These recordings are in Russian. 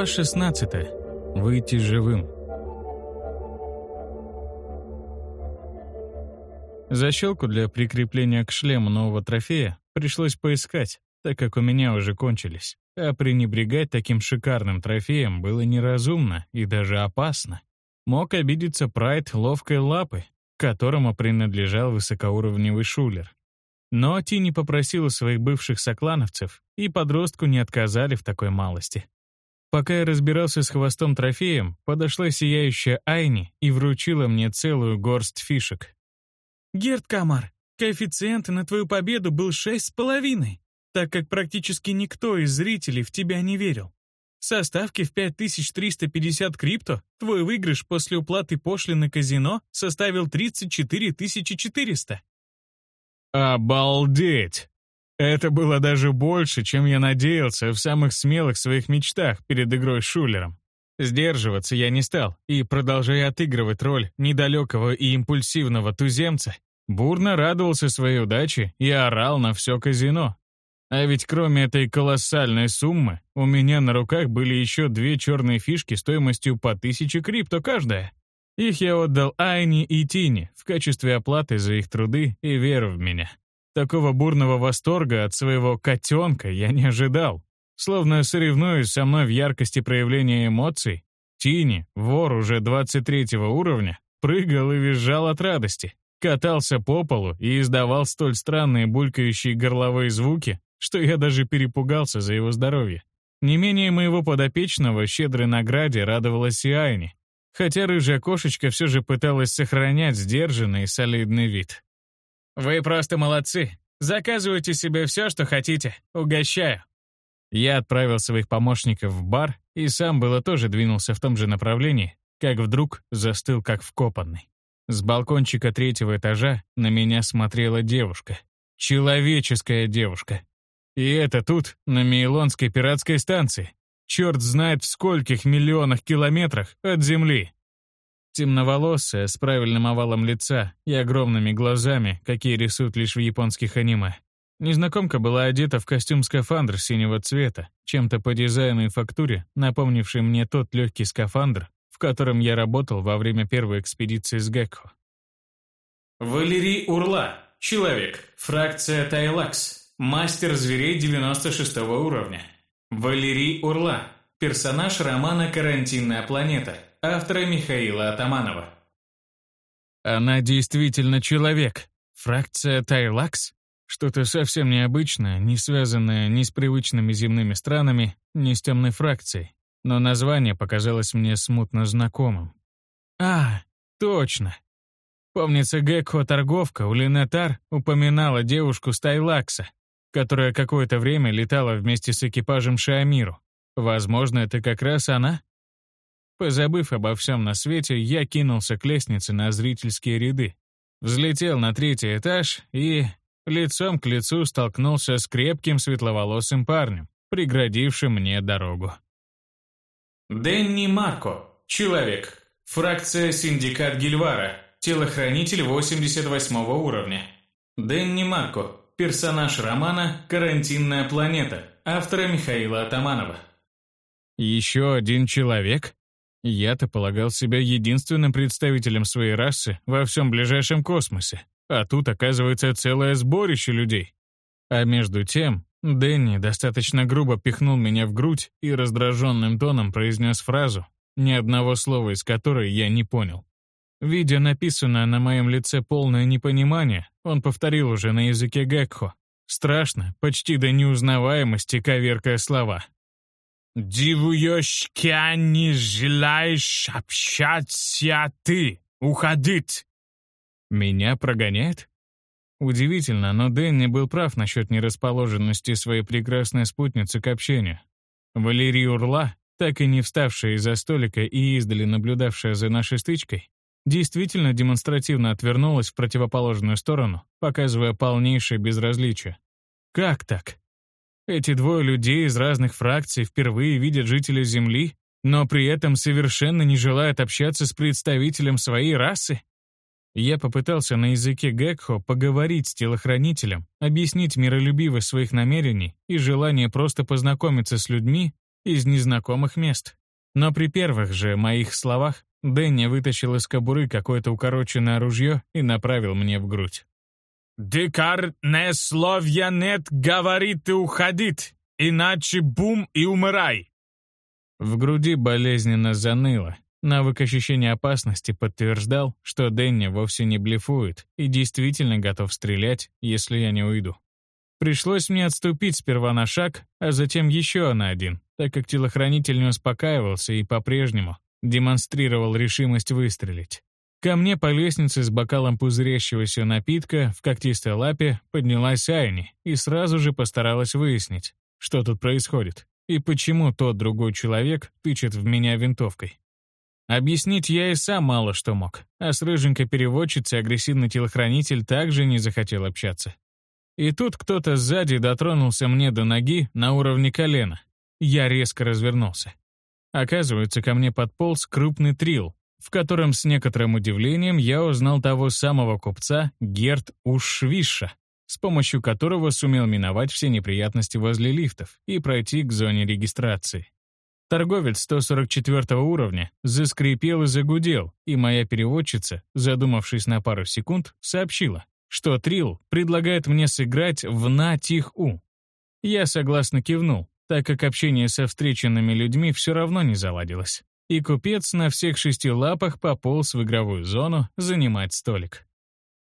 Глава 16. Выйти живым. Защелку для прикрепления к шлему нового трофея пришлось поискать, так как у меня уже кончились. А пренебрегать таким шикарным трофеем было неразумно и даже опасно. Мог обидеться прайд ловкой лапы, которому принадлежал высокоуровневый шулер. Но Тини попросила своих бывших соклановцев, и подростку не отказали в такой малости. Пока я разбирался с хвостом трофеем, подошла сияющая Айни и вручила мне целую горсть фишек. «Герд Камар, коэффициент на твою победу был шесть с половиной, так как практически никто из зрителей в тебя не верил. Со ставки в 5350 крипто твой выигрыш после уплаты пошлины казино составил 34 400. Обалдеть! Это было даже больше, чем я надеялся в самых смелых своих мечтах перед игрой с Шулером. Сдерживаться я не стал, и, продолжая отыгрывать роль недалекого и импульсивного туземца, бурно радовался своей удаче и орал на все казино. А ведь кроме этой колоссальной суммы, у меня на руках были еще две черные фишки стоимостью по тысяче крипто каждая. Их я отдал Айне и Тине в качестве оплаты за их труды и веру в меня. Такого бурного восторга от своего котенка я не ожидал. Словно соревнуясь со мной в яркости проявления эмоций, Тини, вор уже 23 уровня, прыгал и визжал от радости, катался по полу и издавал столь странные булькающие горловые звуки, что я даже перепугался за его здоровье. Не менее моего подопечного щедрой награде радовалась и Айни, хотя рыжая кошечка все же пыталась сохранять сдержанный и солидный вид. «Вы просто молодцы. Заказывайте себе все, что хотите. Угощаю». Я отправил своих помощников в бар и сам было тоже двинулся в том же направлении, как вдруг застыл как вкопанный. С балкончика третьего этажа на меня смотрела девушка. Человеческая девушка. И это тут, на Мейлонской пиратской станции. Черт знает в скольких миллионах километрах от Земли. Темноволосая, с правильным овалом лица и огромными глазами, какие рисуют лишь в японских аниме. Незнакомка была одета в костюм-скафандр синего цвета, чем-то по дизайну и фактуре, напомнивший мне тот легкий скафандр, в котором я работал во время первой экспедиции с Гекко. Валерий Урла. Человек. Фракция Тайлакс. Мастер зверей 96 уровня. Валерий Урла. Персонаж романа «Карантинная планета» автора Михаила Атаманова. Она действительно человек. Фракция Тайлакс? Что-то совсем необычное, не связанное ни с привычными земными странами, ни с темной фракцией. Но название показалось мне смутно знакомым. А, точно. Помнится, Гекхо-торговка у Линетар упоминала девушку с Тайлакса, которая какое-то время летала вместе с экипажем Шиамиру. Возможно, это как раз она? Позабыв обо всем на свете, я кинулся к лестнице на зрительские ряды. Взлетел на третий этаж и лицом к лицу столкнулся с крепким светловолосым парнем, преградившим мне дорогу. Дэнни Марко. Человек. Фракция Синдикат Гильвара. Телохранитель 88 уровня. Дэнни Марко. Персонаж романа «Карантинная планета» автора Михаила Атаманова. Еще один человек? Я-то полагал себя единственным представителем своей расы во всем ближайшем космосе, а тут оказывается целое сборище людей. А между тем, Дэнни достаточно грубо пихнул меня в грудь и раздраженным тоном произнес фразу, ни одного слова из которой я не понял. Видя написанное на моем лице полное непонимание, он повторил уже на языке Гекхо. Страшно, почти до неузнаваемости коверкая слова. «Девушка, не желаешь общаться ты? Уходить!» Меня прогоняет? Удивительно, но Дэнни был прав насчет нерасположенности своей прекрасной спутницы к общению. Валерия Урла, так и не вставшая из-за столика и издали наблюдавшая за нашей стычкой, действительно демонстративно отвернулась в противоположную сторону, показывая полнейшее безразличие. Как так? Эти двое людей из разных фракций впервые видят жителя Земли, но при этом совершенно не желают общаться с представителем своей расы? Я попытался на языке Гекхо поговорить с телохранителем, объяснить миролюбивость своих намерений и желание просто познакомиться с людьми, из незнакомых мест. Но при первых же моих словах Дэнни вытащил из кобуры какое-то укороченное ружье и направил мне в грудь. «Дикар не словья нет, говорит и уходит, иначе бум и умирай!» В груди болезненно заныло. Навык ощущения опасности подтверждал, что Дэнни вовсе не блефует и действительно готов стрелять, если я не уйду. Пришлось мне отступить сперва на шаг, а затем еще на один, так как телохранитель не успокаивался и по-прежнему демонстрировал решимость выстрелить. Ко мне по лестнице с бокалом пузырящегося напитка в когтистой лапе поднялась Айни и сразу же постаралась выяснить, что тут происходит и почему тот другой человек тычет в меня винтовкой. Объяснить я и сам мало что мог, а с рыженькой переводчицей агрессивный телохранитель также не захотел общаться. И тут кто-то сзади дотронулся мне до ноги на уровне колена. Я резко развернулся. Оказывается, ко мне подполз крупный трил, в котором с некоторым удивлением я узнал того самого купца Герт Ушвиша, с помощью которого сумел миновать все неприятности возле лифтов и пройти к зоне регистрации. Торговец 144 уровня заскрипел и загудел, и моя переводчица, задумавшись на пару секунд, сообщила, что Трил предлагает мне сыграть в «На-Тих-У». Я согласно кивнул, так как общение со встреченными людьми все равно не заладилось. И купец на всех шести лапах пополз в игровую зону занимать столик.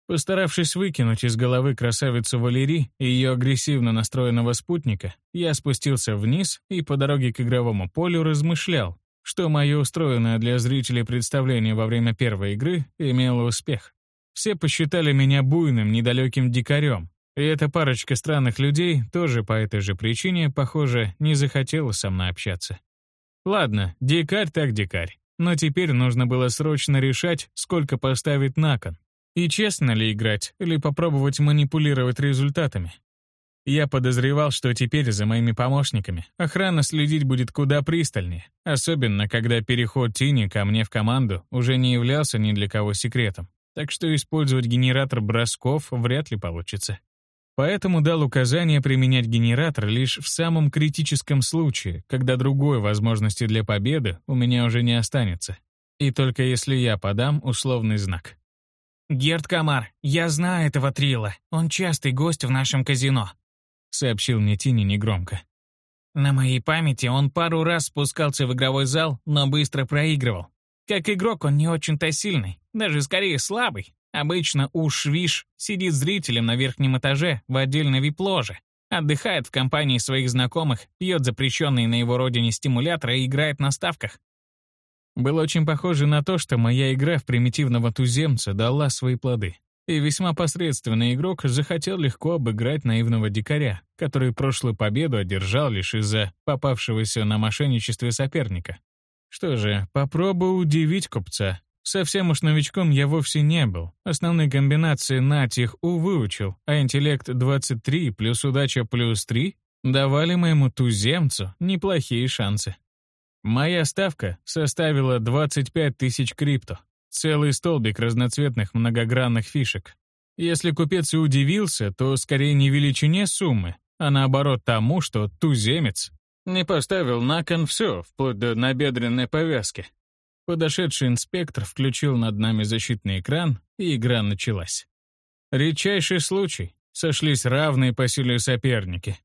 Постаравшись выкинуть из головы красавицу Валери и ее агрессивно настроенного спутника, я спустился вниз и по дороге к игровому полю размышлял, что мое устроенное для зрителей представление во время первой игры имело успех. Все посчитали меня буйным, недалеким дикарем, и эта парочка странных людей тоже по этой же причине, похоже, не захотела со мной общаться. Ладно, дикарь так дикарь. Но теперь нужно было срочно решать, сколько поставить на кон. И честно ли играть, или попробовать манипулировать результатами. Я подозревал, что теперь за моими помощниками охрана следить будет куда пристальнее, особенно когда переход Тини ко мне в команду уже не являлся ни для кого секретом, так что использовать генератор бросков вряд ли получится. Поэтому дал указание применять генератор лишь в самом критическом случае, когда другой возможности для победы у меня уже не останется. И только если я подам условный знак. «Герд Камар, я знаю этого Трила. Он частый гость в нашем казино», — сообщил мне Тини негромко. «На моей памяти он пару раз спускался в игровой зал, но быстро проигрывал. Как игрок он не очень-то сильный, даже скорее слабый, Обычно уж Виш сидит зрителем на верхнем этаже в отдельной вип-ложе, отдыхает в компании своих знакомых, пьет запрещенные на его родине стимуляторы и играет на ставках. Было очень похоже на то, что моя игра в примитивного туземца дала свои плоды. И весьма посредственный игрок захотел легко обыграть наивного дикаря, который прошлую победу одержал лишь из-за попавшегося на мошенничестве соперника. Что же, попробую удивить купца, Совсем уж новичком я вовсе не был. Основные комбинации натих У выучил, а интеллект 23 плюс удача плюс 3 давали моему туземцу неплохие шансы. Моя ставка составила 25 тысяч крипто, целый столбик разноцветных многогранных фишек. Если купец и удивился, то скорее не величине суммы, а наоборот тому, что туземец не поставил на кон все, вплоть до набедренной повязки. Подошедший инспектор включил над нами защитный экран, и игра началась. Редчайший случай. Сошлись равные по силе соперники.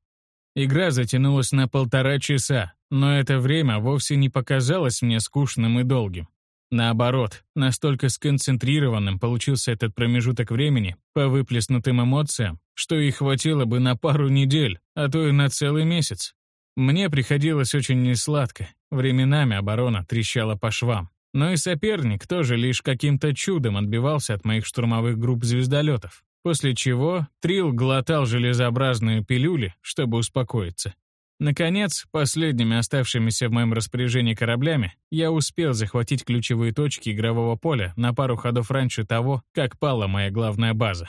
Игра затянулась на полтора часа, но это время вовсе не показалось мне скучным и долгим. Наоборот, настолько сконцентрированным получился этот промежуток времени по выплеснутым эмоциям, что и хватило бы на пару недель, а то и на целый месяц. Мне приходилось очень несладко, временами оборона трещала по швам. Но и соперник тоже лишь каким-то чудом отбивался от моих штурмовых групп звездолетов, после чего Трил глотал железообразные пилюли, чтобы успокоиться. Наконец, последними оставшимися в моем распоряжении кораблями, я успел захватить ключевые точки игрового поля на пару ходов раньше того, как пала моя главная база.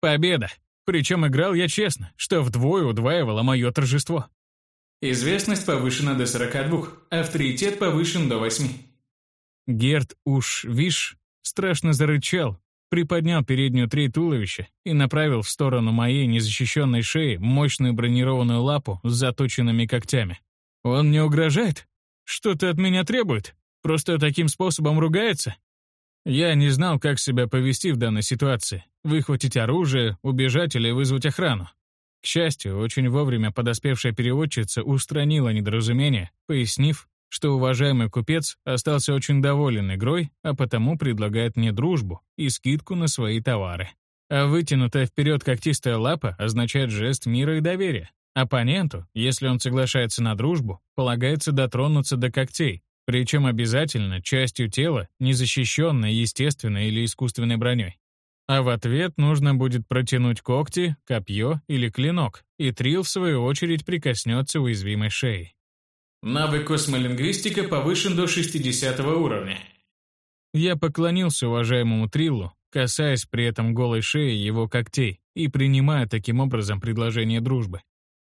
Победа! Причем играл я честно, что вдвое удваивало мое торжество. Известность повышена до 42, авторитет повышен до 8. Герд уж, вишь, страшно зарычал, приподнял переднюю треть туловища и направил в сторону моей незащищенной шеи мощную бронированную лапу с заточенными когтями. Он мне угрожает? Что-то от меня требует? Просто таким способом ругается? Я не знал, как себя повести в данной ситуации. Выхватить оружие, убежать или вызвать охрану. К счастью, очень вовремя подоспевшая переводчица устранила недоразумение, пояснив, что уважаемый купец остался очень доволен игрой, а потому предлагает мне дружбу и скидку на свои товары. А вытянутая вперед когтистая лапа означает жест мира и доверия. Оппоненту, если он соглашается на дружбу, полагается дотронуться до когтей, причем обязательно частью тела, не защищенной естественной или искусственной броней. А в ответ нужно будет протянуть когти, копье или клинок, и Трил, в свою очередь, прикоснется уязвимой шеей. Навык космолингвистика повышен до 60 уровня. Я поклонился уважаемому Триллу, касаясь при этом голой шеи его когтей и принимая таким образом предложение дружбы.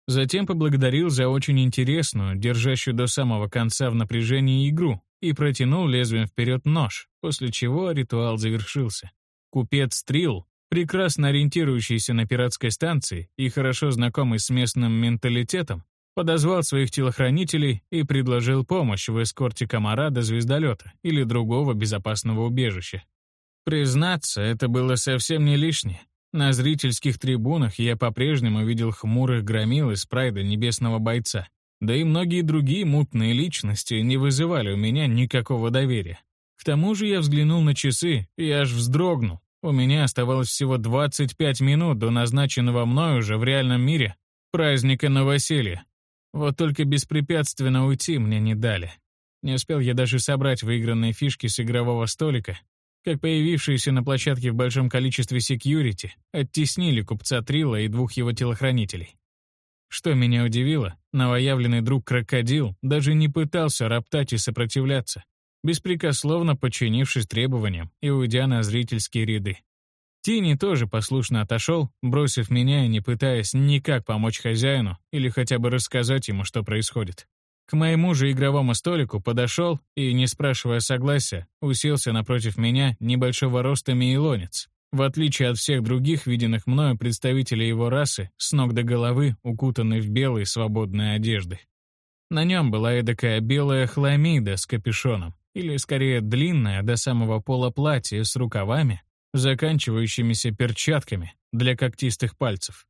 Затем поблагодарил за очень интересную, держащую до самого конца в напряжении игру, и протянул лезвием вперед нож, после чего ритуал завершился. Купец Трил, прекрасно ориентирующийся на пиратской станции и хорошо знакомый с местным менталитетом, подозвал своих телохранителей и предложил помощь в эскорте комара до звездолета или другого безопасного убежища. Признаться, это было совсем не лишнее. На зрительских трибунах я по-прежнему видел хмурых громил из прайда небесного бойца. Да и многие другие мутные личности не вызывали у меня никакого доверия. К тому же я взглянул на часы и аж вздрогнул. У меня оставалось всего 25 минут до назначенного мной уже в реальном мире праздника новоселья. Вот только беспрепятственно уйти мне не дали. Не успел я даже собрать выигранные фишки с игрового столика, как появившиеся на площадке в большом количестве секьюрити оттеснили купца Трила и двух его телохранителей. Что меня удивило, новоявленный друг Крокодил даже не пытался роптать и сопротивляться, беспрекословно подчинившись требованиям и уйдя на зрительские ряды. Тини тоже послушно отошел, бросив меня и не пытаясь никак помочь хозяину или хотя бы рассказать ему, что происходит. К моему же игровому столику подошел и, не спрашивая согласия, уселся напротив меня небольшого роста мейлонец. В отличие от всех других виденных мною представителей его расы, с ног до головы укутанный в белые свободные одежды. На нем была эдакая белая хламида с капюшоном, или скорее длинное до самого пола платье с рукавами, заканчивающимися перчатками для когтистых пальцев.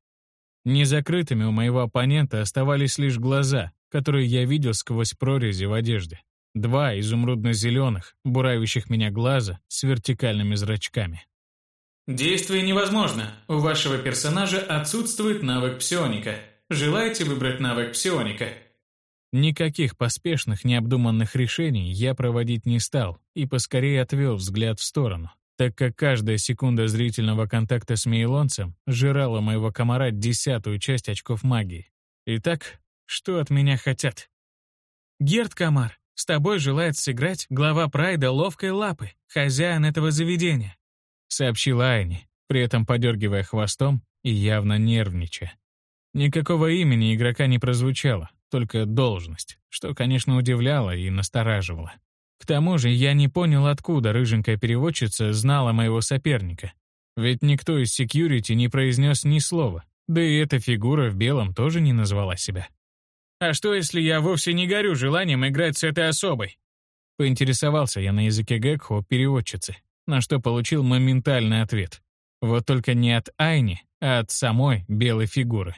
Незакрытыми у моего оппонента оставались лишь глаза, которые я видел сквозь прорези в одежде. Два изумрудно-зеленых, буравящих меня глаза с вертикальными зрачками. Действие невозможно. У вашего персонажа отсутствует навык псионика. Желаете выбрать навык псионика? Никаких поспешных, необдуманных решений я проводить не стал и поскорее отвел взгляд в сторону, так как каждая секунда зрительного контакта с мейлонцем жирала моего комара десятую часть очков магии. Итак, что от меня хотят? Герд Камар, с тобой желает сыграть глава Прайда ловкой лапы, хозяин этого заведения, сообщила Айни, при этом подергивая хвостом и явно нервничая. Никакого имени игрока не прозвучало, только должность, что, конечно, удивляло и настораживало. К тому же я не понял, откуда рыженькая переводчица знала моего соперника. Ведь никто из секьюрити не произнес ни слова, да и эта фигура в белом тоже не назвала себя. «А что, если я вовсе не горю желанием играть с этой особой?» Поинтересовался я на языке Гекхо переводчицы, на что получил моментальный ответ. Вот только не от Айни, а от самой белой фигуры.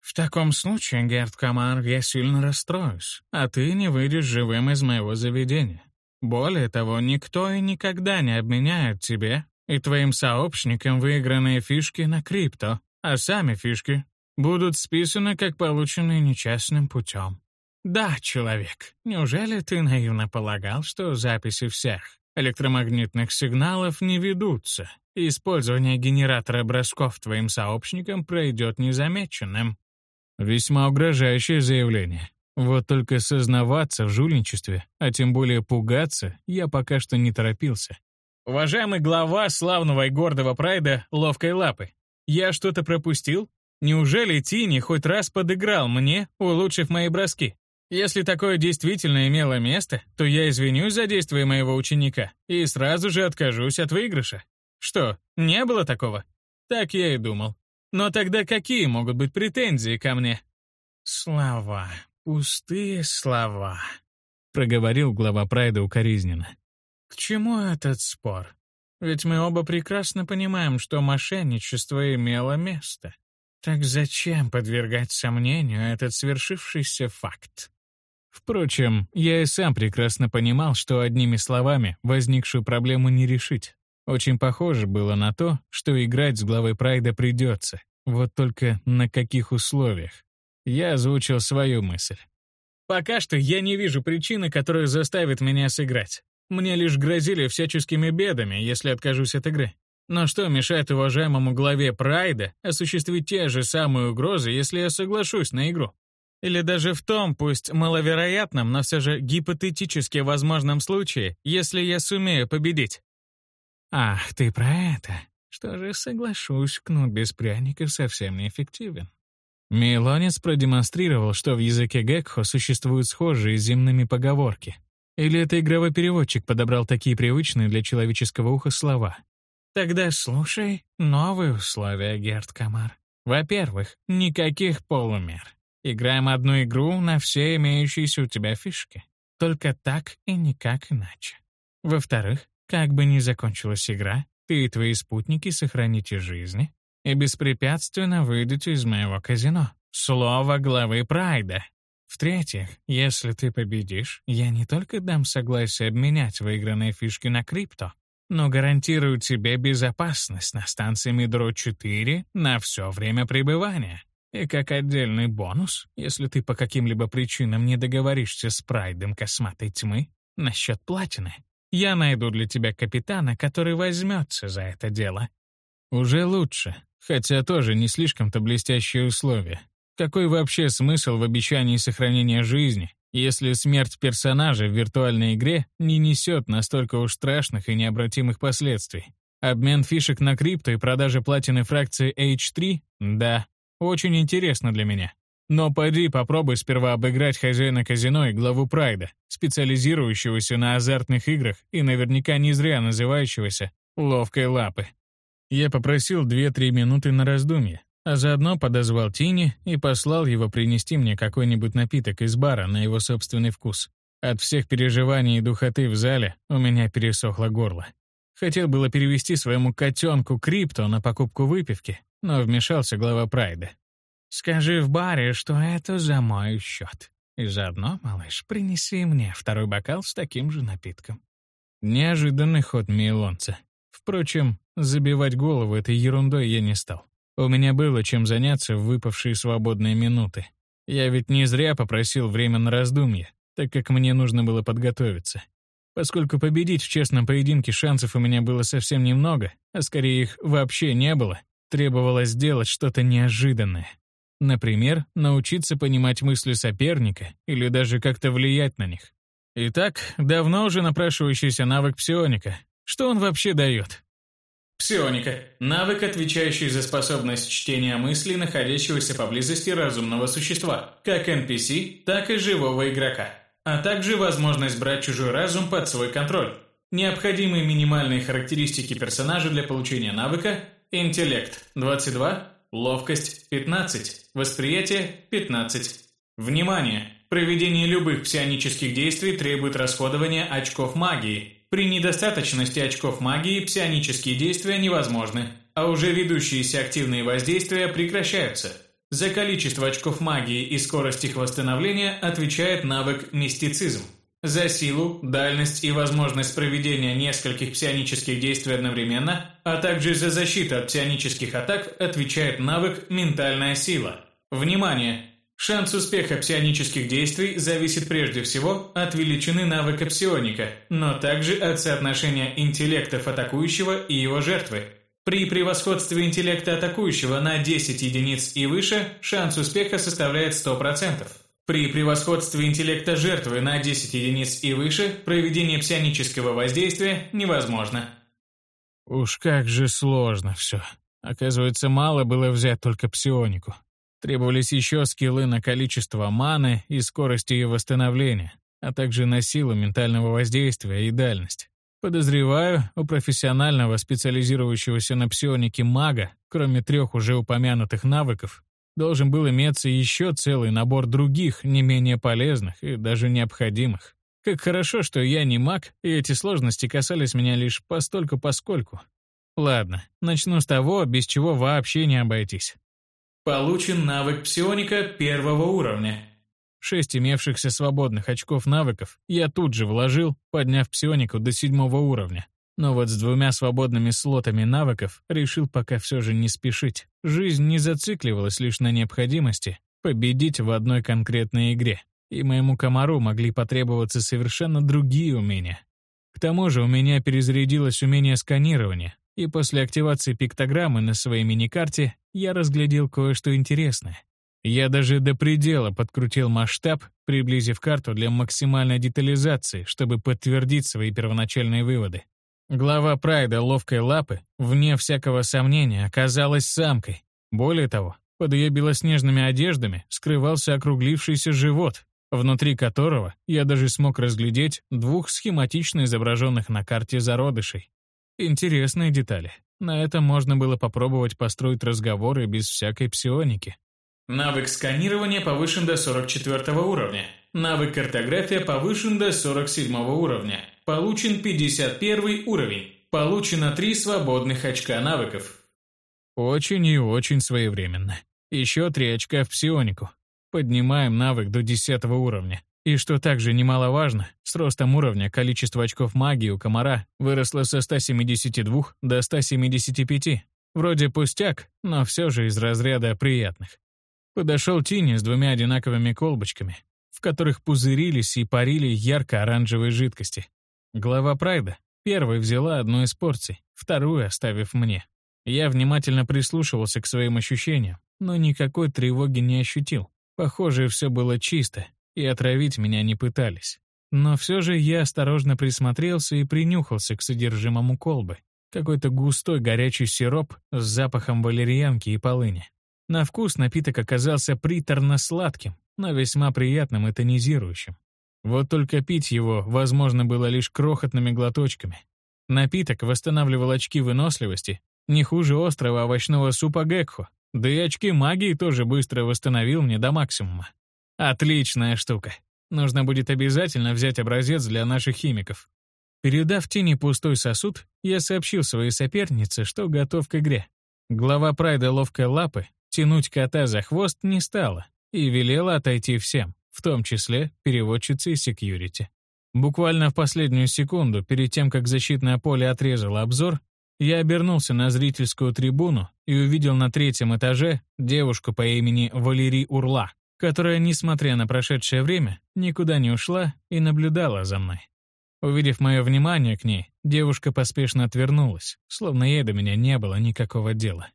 «В таком случае, Герд Камар, я сильно расстроюсь, а ты не выйдешь живым из моего заведения. Более того, никто и никогда не обменяет тебе и твоим сообщникам выигранные фишки на крипто, а сами фишки будут списаны как полученные нечестным путем. Да, человек, неужели ты наивно полагал, что записи всех электромагнитных сигналов не ведутся, использование генератора бросков твоим сообщникам пройдет незамеченным? Весьма угрожающее заявление. Вот только сознаваться в жульничестве, а тем более пугаться, я пока что не торопился. Уважаемый глава славного и гордого прайда ловкой лапы, я что-то пропустил? Неужели Тини хоть раз подыграл мне, улучшив мои броски? Если такое действительно имело место, то я извинюсь за действия моего ученика и сразу же откажусь от выигрыша. Что, не было такого? Так я и думал. Но тогда какие могут быть претензии ко мне? Слова. пустые слова», — проговорил глава Прайда укоризненно. «К чему этот спор? Ведь мы оба прекрасно понимаем, что мошенничество имело место. Так зачем подвергать сомнению этот свершившийся факт?» Впрочем, я и сам прекрасно понимал, что одними словами возникшую проблему не решить. Очень похоже было на то, что играть с главой Прайда придется. Вот только на каких условиях? Я озвучил свою мысль. «Пока что я не вижу причины, которая заставит меня сыграть. Мне лишь грозили всяческими бедами, если откажусь от игры. Но что мешает уважаемому главе Прайда осуществить те же самые угрозы, если я соглашусь на игру? Или даже в том, пусть маловероятном, но все же гипотетически возможном случае, если я сумею победить? Ах, ты про это? Что же, соглашусь, кнут без пряников совсем неэффективен. Мейлонец продемонстрировал, что в языке Гекхо существуют схожие с земными поговорки. Или это игровой переводчик подобрал такие привычные для человеческого уха слова? Тогда слушай новые условия, Герд Камар. Во-первых, никаких полумер. Играем одну игру на все имеющиеся у тебя фишки. Только так и никак иначе. Во-вторых, как бы ни закончилась игра, ты и твои спутники сохраните жизни и беспрепятственно выйдете из моего казино. Слово главы Прайда. В-третьих, если ты победишь, я не только дам согласие обменять выигранные фишки на крипто, но гарантирую тебе безопасность на станции Мидро-4 на все время пребывания. И как отдельный бонус, если ты по каким-либо причинам не договоришься с Прайдом Косматой Тьмы насчет платины, я найду для тебя капитана, который возьмется за это дело. Уже лучше, хотя тоже не слишком-то блестящие условия. Какой вообще смысл в обещании сохранения жизни, если смерть персонажа в виртуальной игре не несет настолько уж страшных и необратимых последствий? Обмен фишек на крипто и продажа платины фракции H3? Да, очень интересно для меня. Но пойди попробуй сперва обыграть хозяина казино и главу Прайда, специализирующегося на азартных играх и наверняка не зря называющегося «ловкой лапы». Я попросил 2-3 минуты на раздумье, а заодно подозвал Тини и послал его принести мне какой-нибудь напиток из бара на его собственный вкус. От всех переживаний и духоты в зале у меня пересохло горло. Хотел было перевести своему котенку крипто на покупку выпивки, но вмешался глава Прайда. «Скажи в баре, что это за мой счет. И заодно, малыш, принеси мне второй бокал с таким же напитком». Неожиданный ход Мейлонца. Впрочем, забивать голову этой ерундой я не стал. У меня было чем заняться в выпавшие свободные минуты. Я ведь не зря попросил время на раздумье, так как мне нужно было подготовиться. Поскольку победить в честном поединке шансов у меня было совсем немного, а скорее их вообще не было, требовалось сделать что-то неожиданное. Например, научиться понимать мысли соперника или даже как-то влиять на них. Итак, давно уже напрашивающийся навык псионика. Что он вообще дает? Псионика – навык, отвечающий за способность чтения мыслей находящегося поблизости разумного существа, как NPC, так и живого игрока, а также возможность брать чужой разум под свой контроль. Необходимые минимальные характеристики персонажа для получения навыка – интеллект – 22, ловкость – 15, восприятие – 15. Внимание! Проведение любых псионических действий требует расходования очков магии – при недостаточности очков магии псионические действия невозможны, а уже ведущиеся активные воздействия прекращаются. За количество очков магии и скорость их восстановления отвечает навык «Мистицизм». За силу, дальность и возможность проведения нескольких псионических действий одновременно, а также за защиту от псионических атак отвечает навык «Ментальная сила». Внимание! Шанс успеха псионических действий зависит прежде всего от величины навыка псионика, но также от соотношения интеллектов атакующего и его жертвы. При превосходстве интеллекта атакующего на 10 единиц и выше шанс успеха составляет 100%. При превосходстве интеллекта жертвы на 10 единиц и выше проведение псионического воздействия невозможно. Уж как же сложно все. Оказывается, мало было взять только псионику. Требовались еще скиллы на количество маны и скорость ее восстановления, а также на силу ментального воздействия и дальность. Подозреваю, у профессионального специализирующегося на псионике мага, кроме трех уже упомянутых навыков, должен был иметься еще целый набор других, не менее полезных и даже необходимых. Как хорошо, что я не маг, и эти сложности касались меня лишь постольку-поскольку. Ладно, начну с того, без чего вообще не обойтись. Получен навык псионика первого уровня. Шесть имевшихся свободных очков навыков я тут же вложил, подняв псионику до седьмого уровня. Но вот с двумя свободными слотами навыков решил пока все же не спешить. Жизнь не зацикливалась лишь на необходимости победить в одной конкретной игре и моему комару могли потребоваться совершенно другие умения. К тому же у меня перезарядилось умение сканирования, и после активации пиктограммы на своей миникарте я разглядел кое-что интересное. Я даже до предела подкрутил масштаб, приблизив карту для максимальной детализации, чтобы подтвердить свои первоначальные выводы. Глава Прайда ловкой лапы, вне всякого сомнения, оказалась самкой. Более того, под ее белоснежными одеждами скрывался округлившийся живот, внутри которого я даже смог разглядеть двух схематично изображенных на карте зародышей. Интересные детали. На этом можно было попробовать построить разговоры без всякой псионики. Навык сканирования повышен до 44 уровня. Навык картография повышен до 47 уровня. Получен 51 уровень. Получено 3 свободных очка навыков. Очень и очень своевременно. Еще 3 очка в псионику. Поднимаем навык до 10 уровня. И что также немаловажно, с ростом уровня количество очков магии у комара выросло со 172 до 175. Вроде пустяк, но все же из разряда приятных. Подошел Тини с двумя одинаковыми колбочками, в которых пузырились и парили ярко-оранжевые жидкости. Глава Прайда первой взяла одну из порций, вторую оставив мне. Я внимательно прислушивался к своим ощущениям, но никакой тревоги не ощутил. Похоже, все было чисто, и отравить меня не пытались. Но все же я осторожно присмотрелся и принюхался к содержимому колбы. Какой-то густой горячий сироп с запахом валерьянки и полыни. На вкус напиток оказался приторно-сладким, но весьма приятным и тонизирующим. Вот только пить его возможно было лишь крохотными глоточками. Напиток восстанавливал очки выносливости не хуже острого овощного супа Гекхо, да и очки магии тоже быстро восстановил мне до максимума. Отличная штука. Нужно будет обязательно взять образец для наших химиков. Передав тени пустой сосуд, я сообщил своей сопернице, что готов к игре. Глава прайда ловкой лапы тянуть кота за хвост не стала и велела отойти всем, в том числе переводчице и секьюрити. Буквально в последнюю секунду, перед тем, как защитное поле отрезало обзор, я обернулся на зрительскую трибуну и увидел на третьем этаже девушку по имени Валерий Урла, которая, несмотря на прошедшее время, никуда не ушла и наблюдала за мной. Увидев мое внимание к ней, девушка поспешно отвернулась, словно ей до меня не было никакого дела.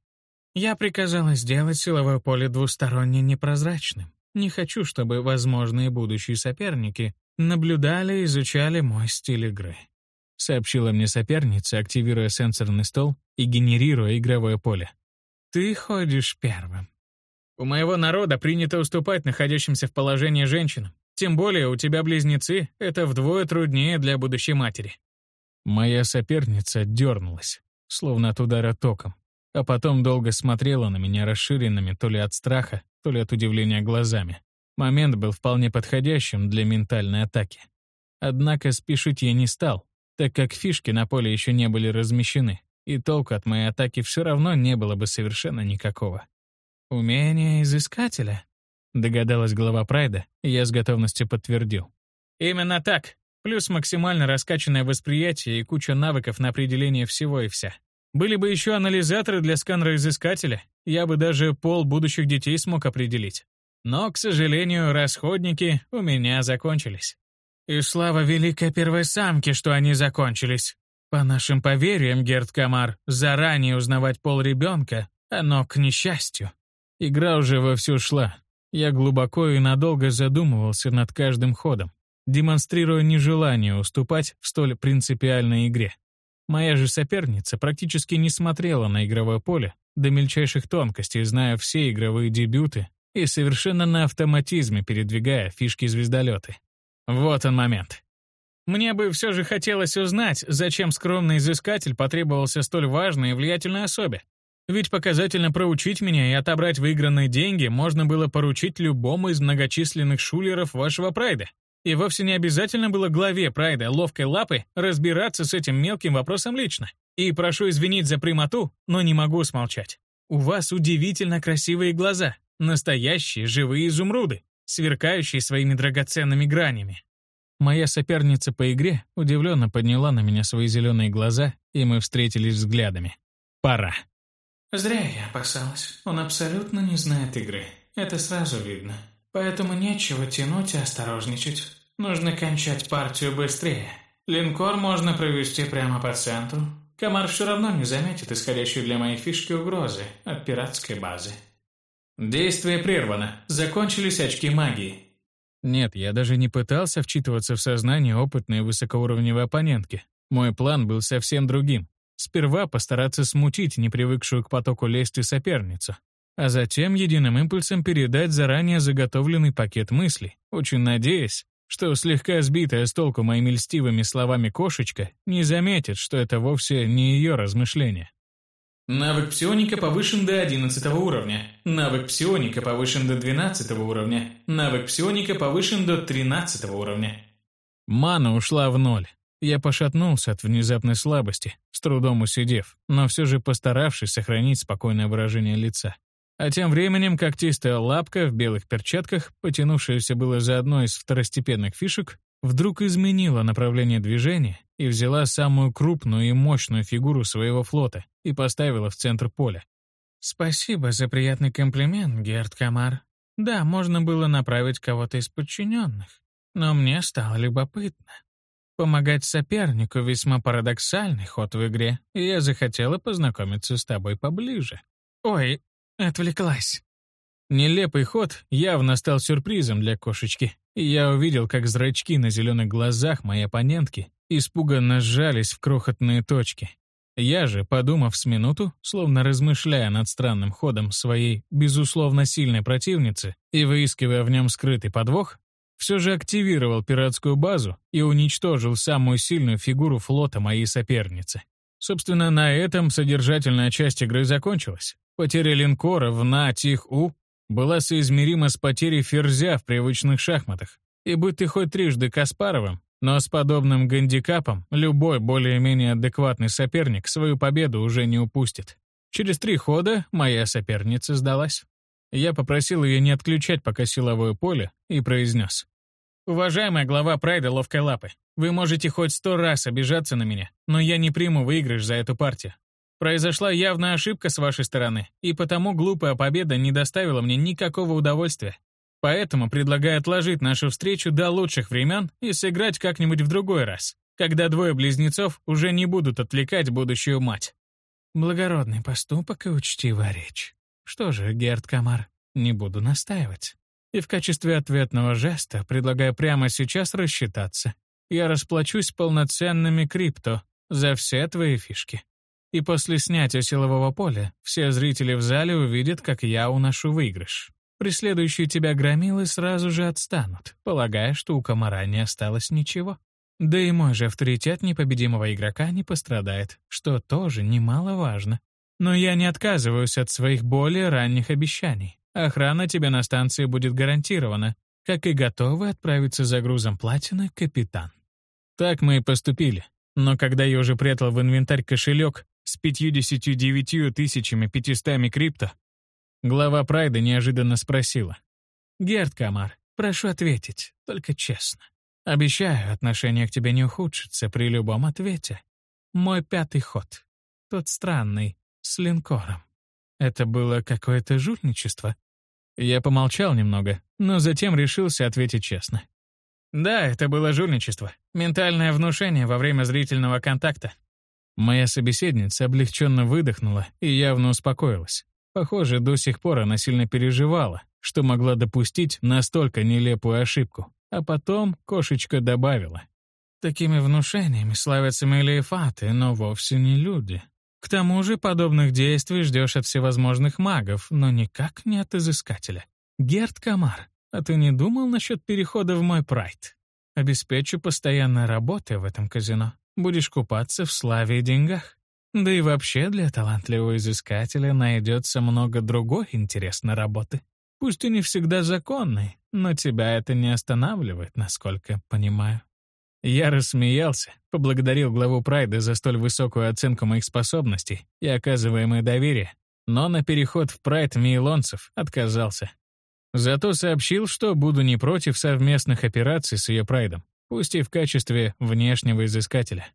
Я приказала сделать силовое поле двусторонне непрозрачным. Не хочу, чтобы возможные будущие соперники наблюдали и изучали мой стиль игры. — сообщила мне соперница, активируя сенсорный стол и генерируя игровое поле. «Ты ходишь первым. У моего народа принято уступать находящимся в положении женщинам. Тем более у тебя близнецы — это вдвое труднее для будущей матери». Моя соперница дернулась, словно от удара током, а потом долго смотрела на меня расширенными то ли от страха, то ли от удивления глазами. Момент был вполне подходящим для ментальной атаки. Однако спешить я не стал, так как фишки на поле еще не были размещены, и толку от моей атаки все равно не было бы совершенно никакого. «Умение изыскателя», — догадалась глава Прайда, и я с готовностью подтвердил. «Именно так. Плюс максимально раскачанное восприятие и куча навыков на определение всего и вся. Были бы еще анализаторы для сканера-изыскателя, я бы даже пол будущих детей смог определить. Но, к сожалению, расходники у меня закончились. И слава великой первой самки, что они закончились. По нашим поверьям, Герд Камар, заранее узнавать пол ребенка, оно к несчастью. Игра уже вовсю шла. Я глубоко и надолго задумывался над каждым ходом, демонстрируя нежелание уступать в столь принципиальной игре. Моя же соперница практически не смотрела на игровое поле до мельчайших тонкостей, зная все игровые дебюты и совершенно на автоматизме передвигая фишки-звездолеты. Вот он момент. Мне бы все же хотелось узнать, зачем скромный изыскатель потребовался столь важной и влиятельной особе. Ведь показательно проучить меня и отобрать выигранные деньги можно было поручить любому из многочисленных шулеров вашего прайда. И вовсе не обязательно было главе прайда ловкой лапы разбираться с этим мелким вопросом лично. И прошу извинить за прямоту, но не могу смолчать. У вас удивительно красивые глаза, настоящие живые изумруды, сверкающие своими драгоценными гранями. Моя соперница по игре удивленно подняла на меня свои зеленые глаза, и мы встретились взглядами. Пора. Зря я опасалась. Он абсолютно не знает игры. Это сразу видно. Поэтому нечего тянуть и осторожничать. Нужно кончать партию быстрее. Линкор можно провести прямо по центру. Комар все равно не заметит исходящую для моей фишки угрозы от пиратской базы. Действие прервано. Закончились очки магии. Нет, я даже не пытался вчитываться в сознание опытной высокоуровневой оппонентки. Мой план был совсем другим. Сперва постараться смутить непривыкшую к потоку лести соперницу, а затем единым импульсом передать заранее заготовленный пакет мыслей, очень надеясь, что слегка сбитая с толку моими льстивыми словами кошечка не заметит, что это вовсе не ее размышления. Навык псионика повышен до 11 уровня. Навык псионика повышен до 12 уровня. Навык псионика повышен до 13 уровня. Мана ушла в ноль. Я пошатнулся от внезапной слабости, с трудом усидев, но все же постаравшись сохранить спокойное выражение лица. А тем временем когтистая лапка в белых перчатках, потянувшаяся было за одной из второстепенных фишек, вдруг изменила направление движения и взяла самую крупную и мощную фигуру своего флота и поставила в центр поля. «Спасибо за приятный комплимент, Герд Камар. Да, можно было направить кого-то из подчиненных, но мне стало любопытно. Помогать сопернику — весьма парадоксальный ход в игре, и я захотела познакомиться с тобой поближе. Ой, Отвлеклась. Нелепый ход явно стал сюрпризом для кошечки, и я увидел, как зрачки на зеленых глазах моей оппонентки испуганно сжались в крохотные точки. Я же, подумав с минуту, словно размышляя над странным ходом своей, безусловно, сильной противницы и выискивая в нем скрытый подвох, все же активировал пиратскую базу и уничтожил самую сильную фигуру флота моей соперницы. Собственно, на этом содержательная часть игры закончилась. Потеря линкора в На-Тих-У была соизмерима с потерей ферзя в привычных шахматах. И будь ты хоть трижды Каспаровым, но с подобным гандикапом любой более-менее адекватный соперник свою победу уже не упустит. Через три хода моя соперница сдалась. Я попросил ее не отключать пока силовое поле и произнес. «Уважаемая глава Прайда Ловкой Лапы, вы можете хоть сто раз обижаться на меня, но я не приму выигрыш за эту партию. Произошла явная ошибка с вашей стороны, и потому глупая победа не доставила мне никакого удовольствия. Поэтому предлагаю отложить нашу встречу до лучших времен и сыграть как-нибудь в другой раз, когда двое близнецов уже не будут отвлекать будущую мать. Благородный поступок и учтивая речь. Что же, Герд Камар, не буду настаивать. И в качестве ответного жеста предлагаю прямо сейчас рассчитаться. Я расплачусь полноценными крипто за все твои фишки. И после снятия силового поля все зрители в зале увидят, как я уношу выигрыш. Преследующие тебя громилы сразу же отстанут, полагая, что у комара не осталось ничего. Да и мой же авторитет непобедимого игрока не пострадает, что тоже немаловажно. Но я не отказываюсь от своих более ранних обещаний. Охрана тебе на станции будет гарантирована, как и готовый отправиться за грузом платины капитан. Так мы и поступили. Но когда я уже прятал в инвентарь кошелек с 59 тысячами 500 крипто, глава Прайда неожиданно спросила. «Герд Камар, прошу ответить, только честно. Обещаю, отношение к тебе не ухудшится при любом ответе. Мой пятый ход, тот странный, с линкором. Это было какое-то жульничество?» Я помолчал немного, но затем решился ответить честно. Да, это было жульничество. Ментальное внушение во время зрительного контакта. Моя собеседница облегченно выдохнула и явно успокоилась. Похоже, до сих пор она сильно переживала, что могла допустить настолько нелепую ошибку. А потом кошечка добавила. Такими внушениями славятся мелиефаты, но вовсе не люди. К тому же подобных действий ждешь от всевозможных магов, но никак не от изыскателя. Герд Камар, а ты не думал насчет перехода в мой прайд? Обеспечу постоянной работой в этом казино. Будешь купаться в славе и деньгах. Да и вообще для талантливого изыскателя найдется много другой интересной работы. Пусть и не всегда законной, но тебя это не останавливает, насколько понимаю. Я рассмеялся, поблагодарил главу Прайда за столь высокую оценку моих способностей и оказываемое доверие, но на переход в Прайд Мейлонцев отказался. Зато сообщил, что буду не против совместных операций с ее Прайдом, пусть и в качестве внешнего изыскателя.